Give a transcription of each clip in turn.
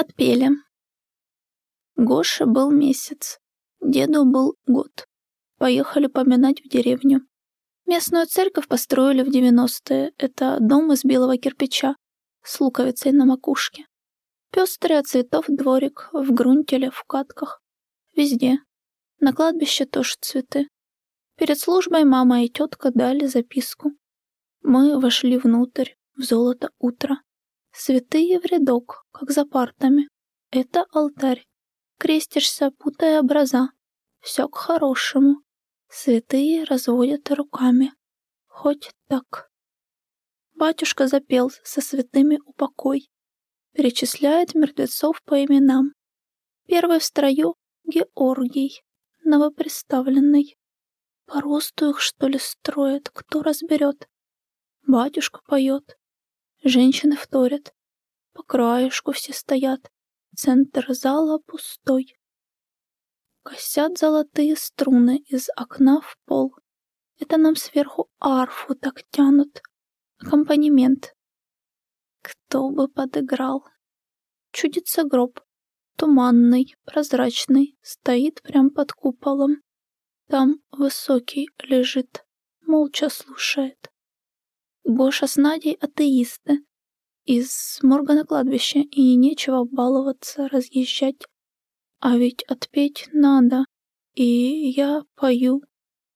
Отпели. Гоше был месяц, деду был год. Поехали поминать в деревню. Местную церковь построили в 90-е. Это дом из белого кирпича с луковицей на макушке. Пестрый от цветов дворик, в грунтеле, в катках. Везде. На кладбище тоже цветы. Перед службой мама и тетка дали записку. Мы вошли внутрь, в золото утра. Святые в рядок, как за партами. Это алтарь. Крестишься, путая образа. Все к хорошему. Святые разводят руками. Хоть так. Батюшка запел со святыми упокой перечисляет мертвецов по именам. Первый в строю — Георгий, новоприставленный. По росту их, что ли, строят, кто разберет. Батюшка поет, женщины вторят. По краешку все стоят, центр зала пустой. Косят золотые струны из окна в пол. Это нам сверху арфу так тянут. Аккомпанемент кто бы подыграл? Чудится гроб. Туманный, прозрачный, стоит прям под куполом. Там высокий лежит, молча слушает. Гоша с Надей атеисты. Из морга на кладбище, и нечего баловаться, разъезжать. А ведь отпеть надо. И я пою,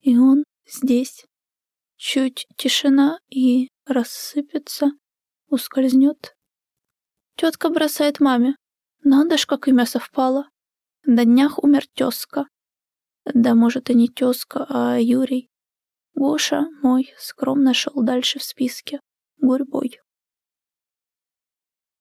и он здесь. Чуть тишина и рассыпется ускользнет. Тетка бросает маме. Надо ж, как имя совпало. На днях умер тезка. Да, может, и не тезка, а Юрий. Гоша мой скромно шел дальше в списке. Гурьбой.